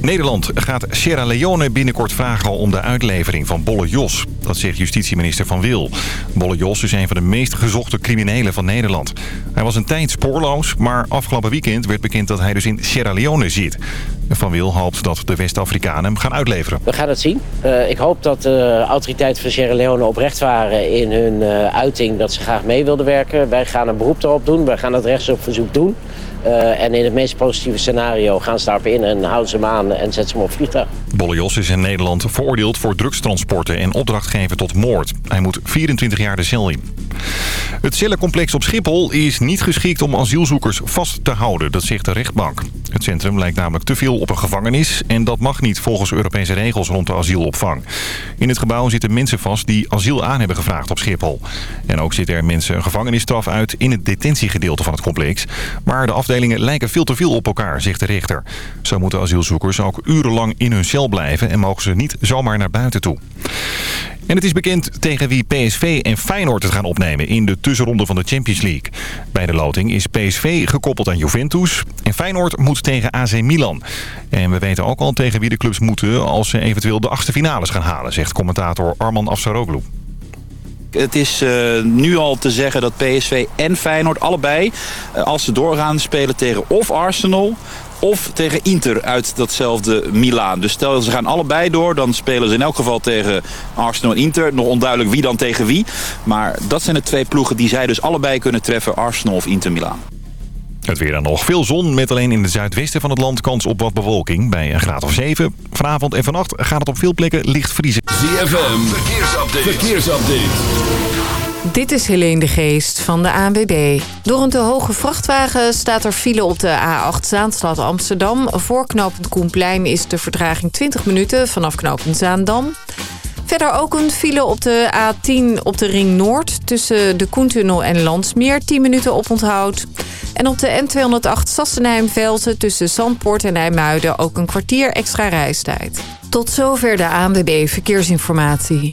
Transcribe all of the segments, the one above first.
Nederland gaat Sierra Leone binnenkort vragen om de uitlevering van Bolle Jos. Dat zegt justitieminister Van Wil. Bolle Jos is een van de meest gezochte criminelen van Nederland. Hij was een tijd spoorloos, maar afgelopen weekend werd bekend dat hij dus in Sierra Leone zit. Van Wil hoopt dat de West-Afrikanen hem gaan uitleveren. We gaan het zien. Uh, ik hoop dat de autoriteiten van Sierra Leone oprecht waren in hun uh, uiting dat ze graag mee wilden werken. Wij gaan een beroep erop doen. Wij gaan dat rechtsopverzoek doen. Uh, en in het meest positieve scenario gaan ze daarop in en houden ze hem aan en zetten ze hem op vliegtuig. Bolle Jos is in Nederland veroordeeld voor drugstransporten en opdrachtgeven tot moord. Hij moet 24 jaar de cel in. Het cellencomplex op Schiphol is niet geschikt om asielzoekers vast te houden, dat zegt de rechtbank. Het centrum lijkt namelijk te veel op een gevangenis en dat mag niet volgens Europese regels rond de asielopvang. In het gebouw zitten mensen vast die asiel aan hebben gevraagd op Schiphol. En ook zitten er mensen een gevangenisstraf uit in het detentiegedeelte van het complex. Maar de afdelingen lijken veel te veel op elkaar, zegt de rechter. Zo moeten asielzoekers ook urenlang in hun cel blijven en mogen ze niet zomaar naar buiten toe. En het is bekend tegen wie PSV en Feyenoord het gaan opnemen in de tussenronde van de Champions League. Bij de loting is PSV gekoppeld aan Juventus en Feyenoord moet tegen AC Milan. En we weten ook al tegen wie de clubs moeten als ze eventueel de achtste finales gaan halen, zegt commentator Arman Afsaroglu. Het is uh, nu al te zeggen dat PSV en Feyenoord allebei, uh, als ze doorgaan, spelen tegen of Arsenal of tegen Inter uit datzelfde Milaan. Dus stel ze gaan allebei door, dan spelen ze in elk geval tegen Arsenal en Inter. Nog onduidelijk wie dan tegen wie. Maar dat zijn de twee ploegen die zij dus allebei kunnen treffen, Arsenal of Inter Milaan. Het weer dan nog. Veel zon, met alleen in het zuidwesten van het land kans op wat bewolking. Bij een graad of 7. Vanavond en vannacht gaat het op veel plekken licht vriezen. ZFM, verkeersupdate. verkeersupdate. Dit is Helene de Geest van de ANWB. Door een te hoge vrachtwagen staat er file op de A8 Zaanstad Amsterdam. Voor knooppunt Koenplein is de vertraging 20 minuten vanaf knooppunt Zaandam. Verder ook een file op de A10 op de Ring Noord... tussen de Koentunnel en Landsmeer, 10 minuten op onthoud. En op de N208 Sassenheim-Velzen tussen Zandpoort en IJmuiden... ook een kwartier extra reistijd. Tot zover de ANWB Verkeersinformatie.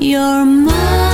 You're mine.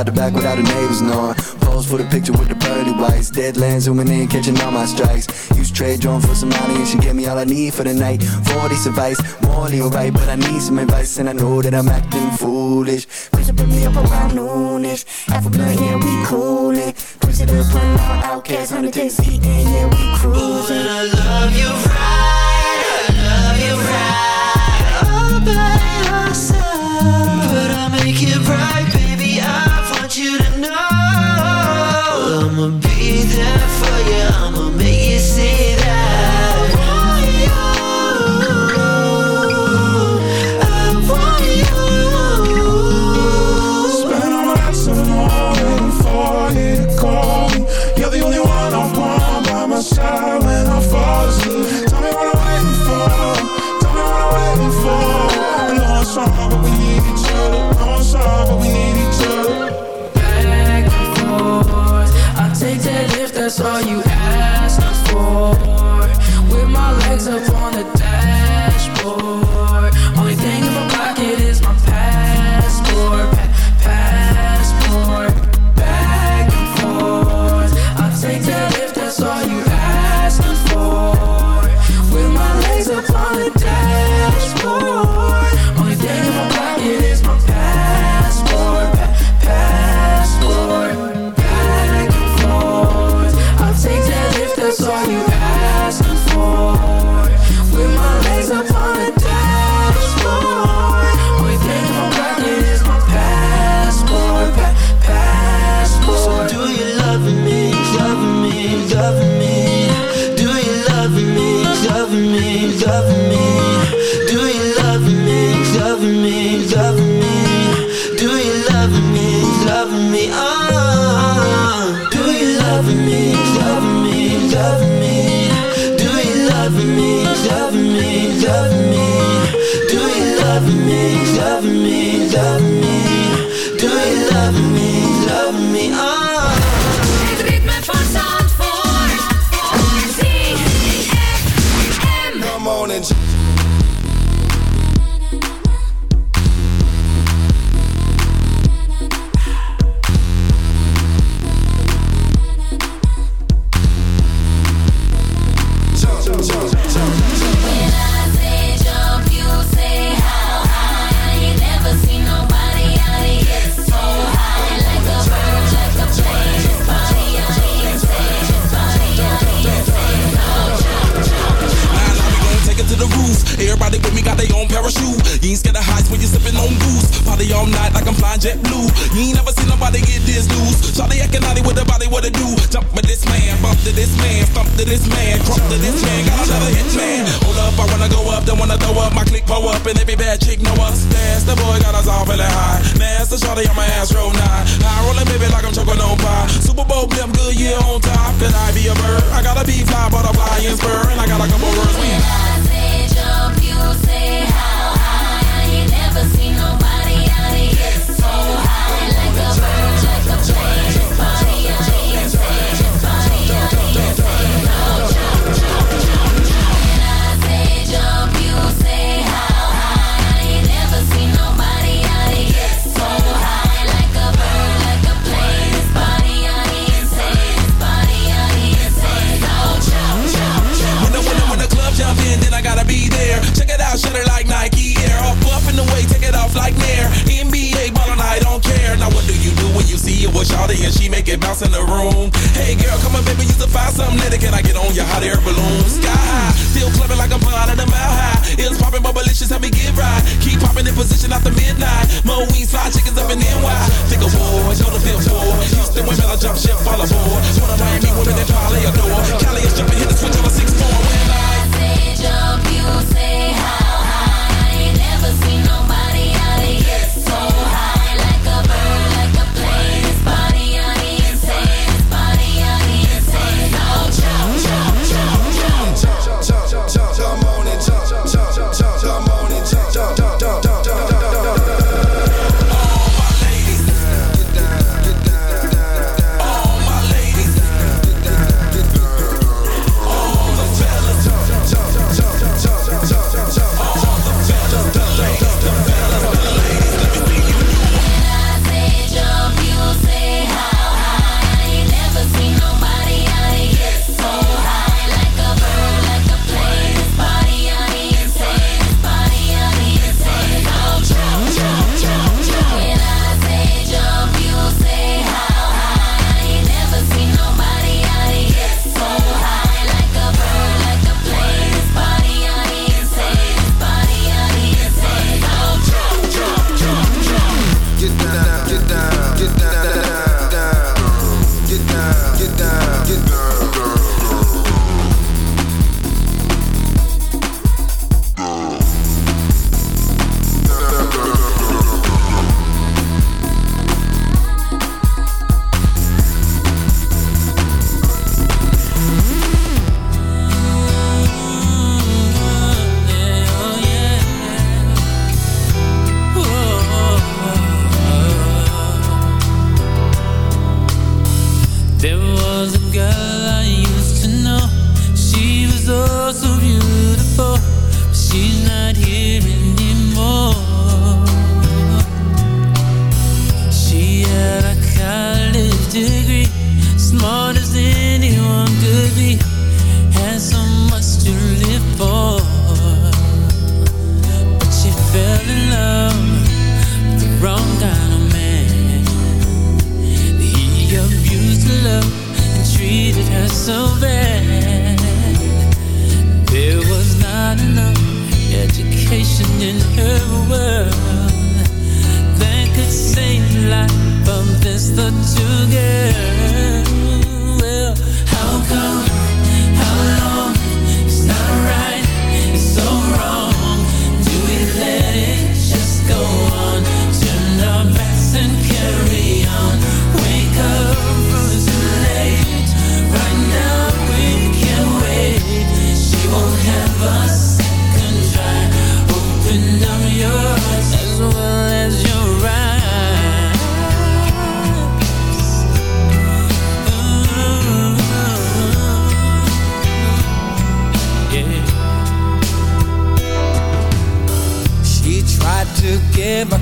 out the back without the neighbors knowing. Pose for the picture with the pearly whites. Deadlands zooming in, catching all my strikes. Use trade drone for some money and she gave me all I need for the night. 40 advice, morally alright, but I need some advice and I know that I'm acting foolish. Push put me up around noonish. Half a blunt, yeah, we coolin'. Push it up, run out, outcast, 100 days eating, yeah, we cruising. And I love you right, I love you right. All by myself, but I'll make it right.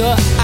Your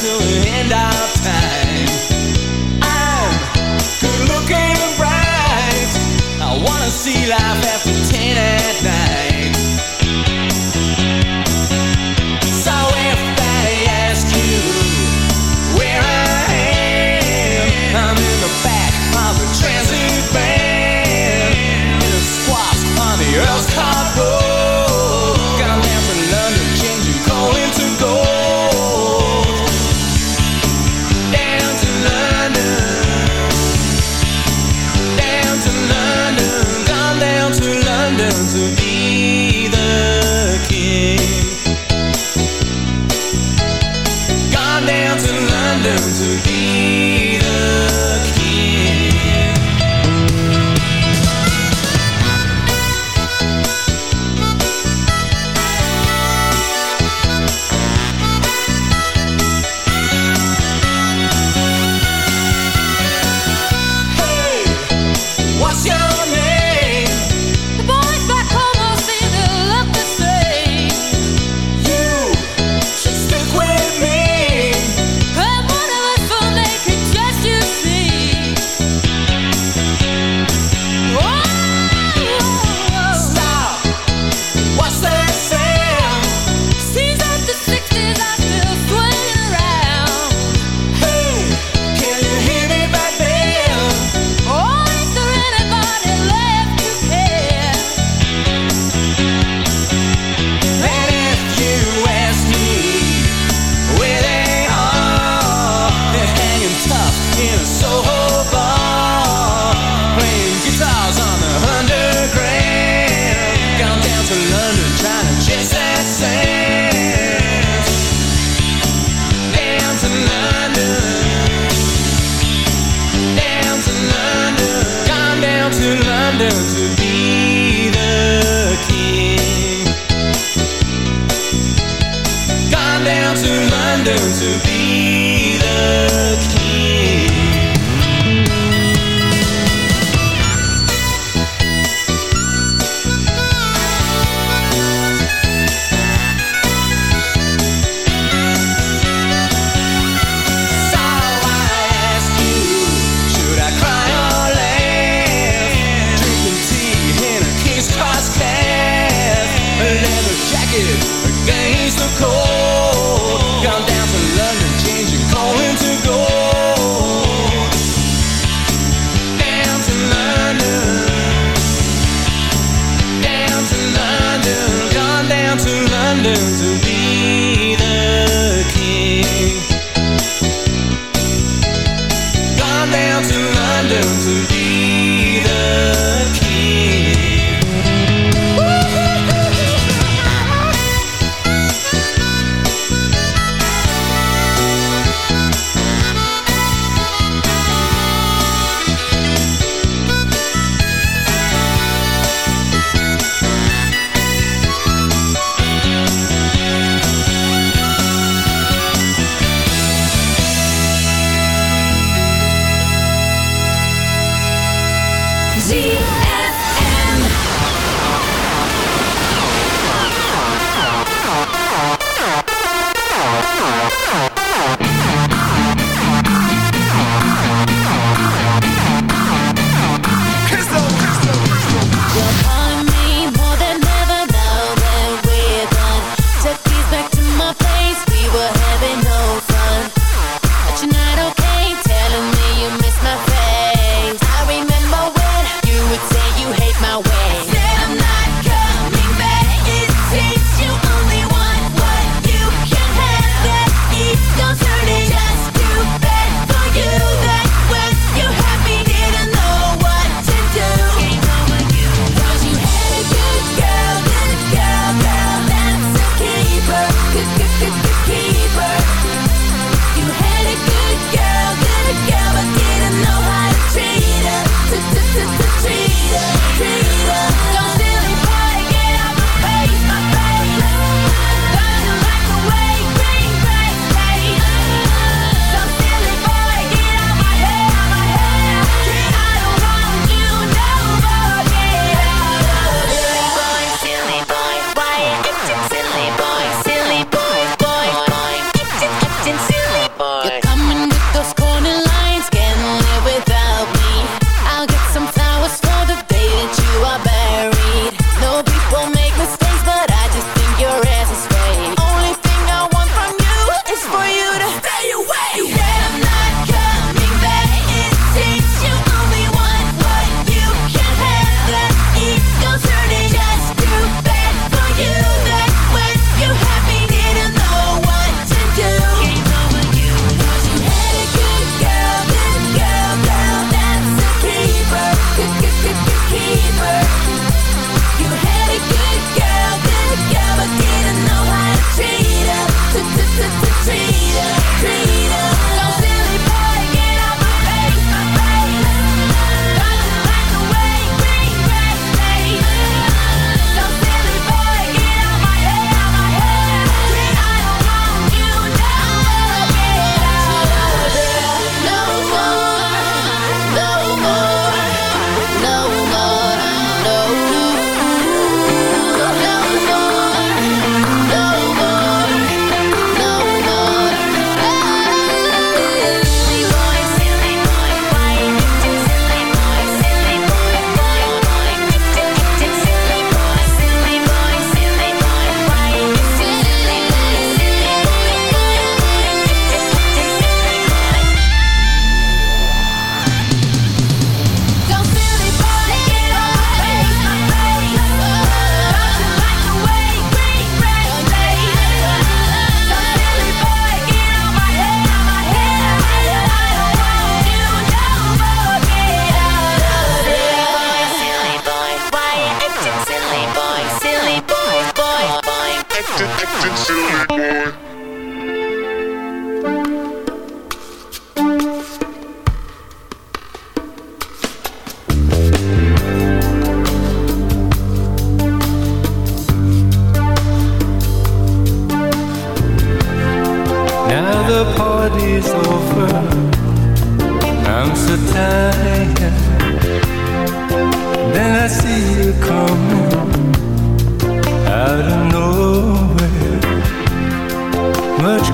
to end up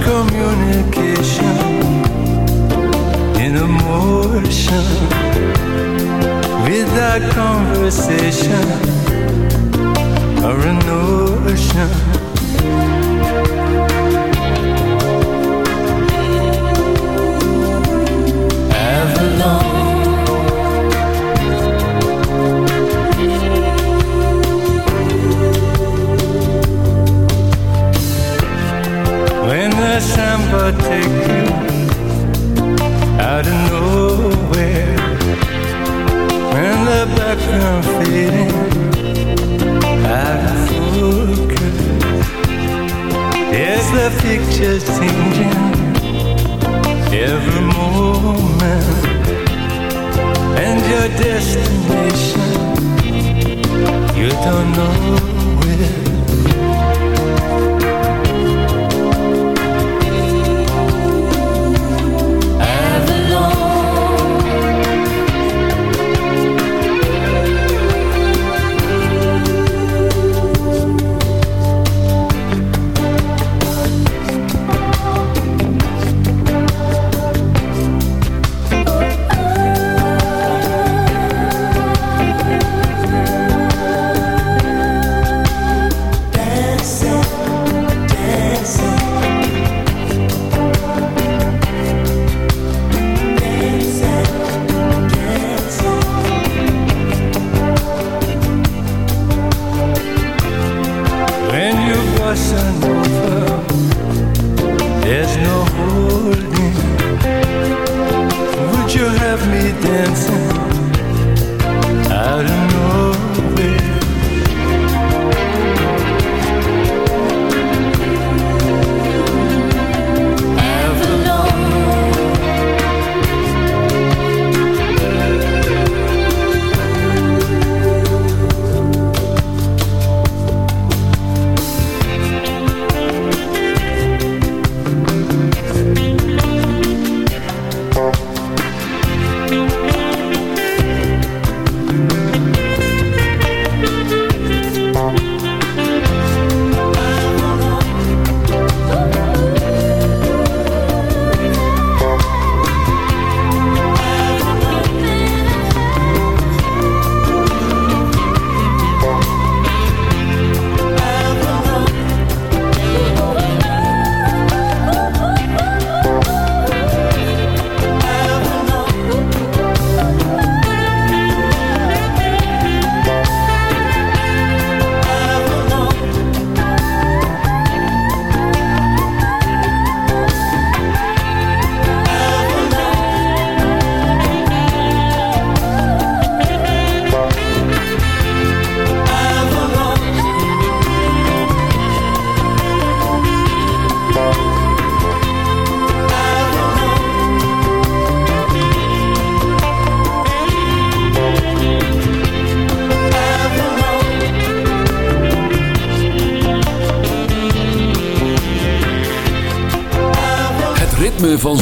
communication in a motion without conversation or an ocean. Samba take you out of nowhere, when the background fading out of focus, there's the picture changing every moment, and your destination you don't know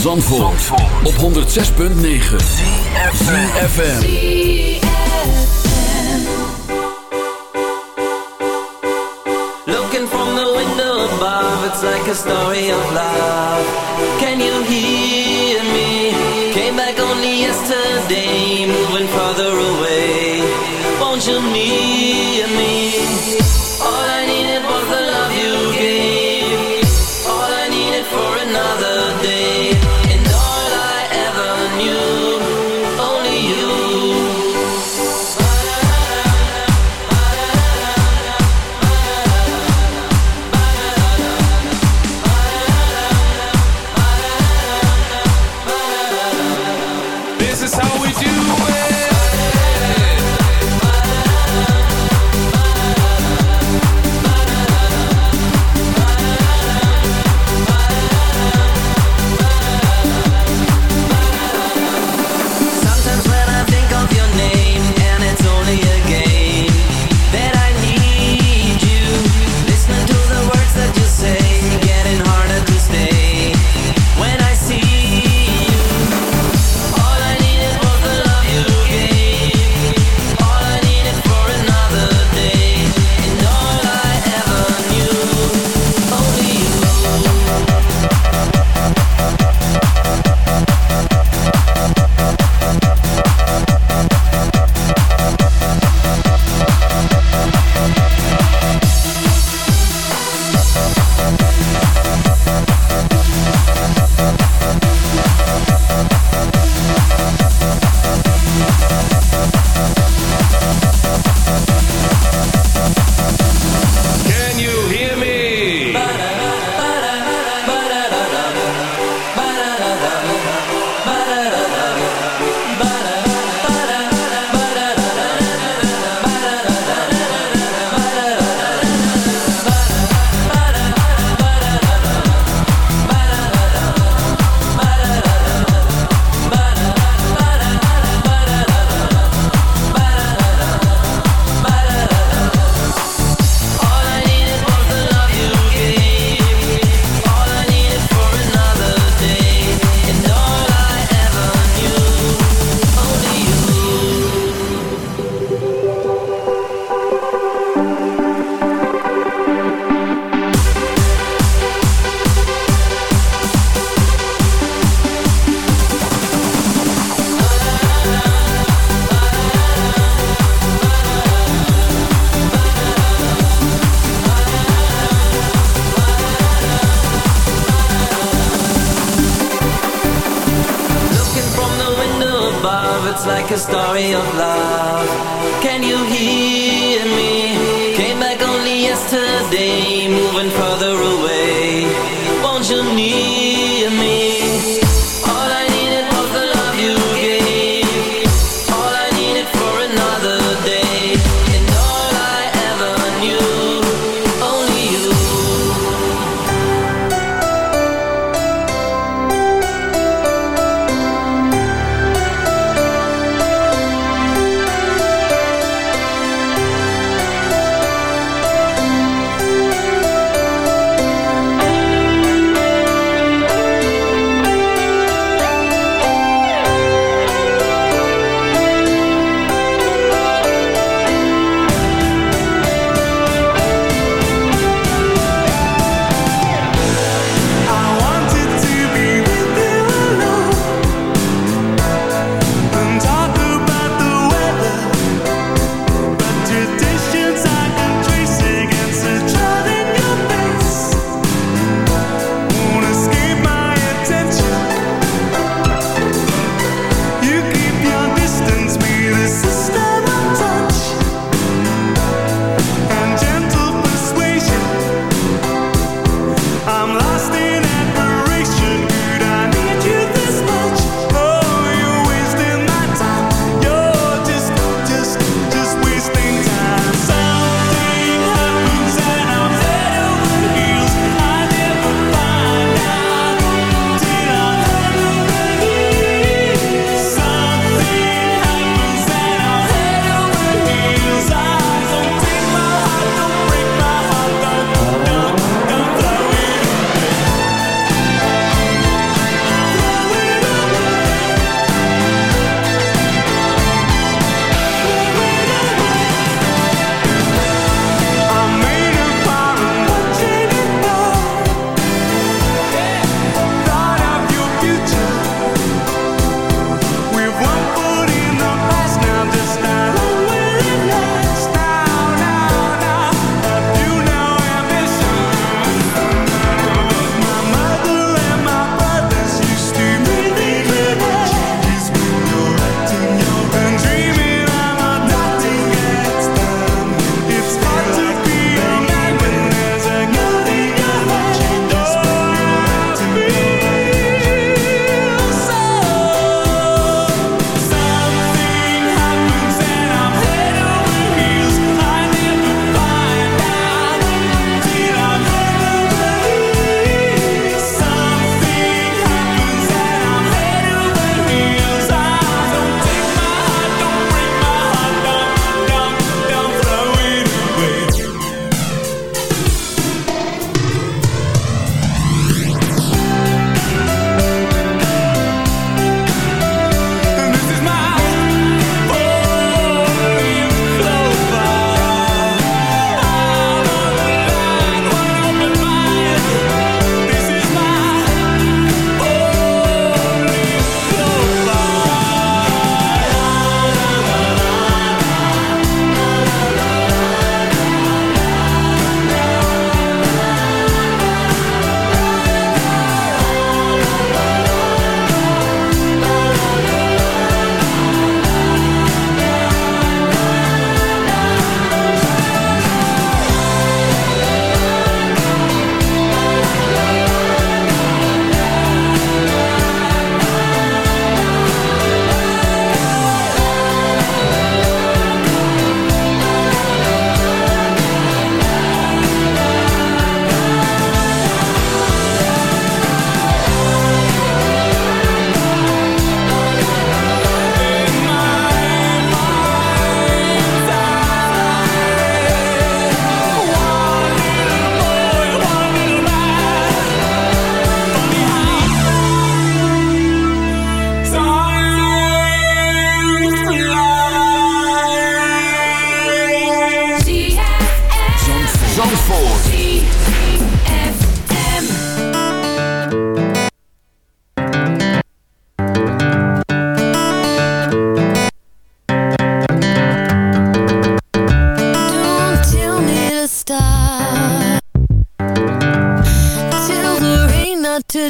Zandvoort, op 106.9 CFFM Looking from the window above, it's like a story of love. Can you hear me? Came back only yesterday, moving farther away. Won't you near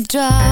drive.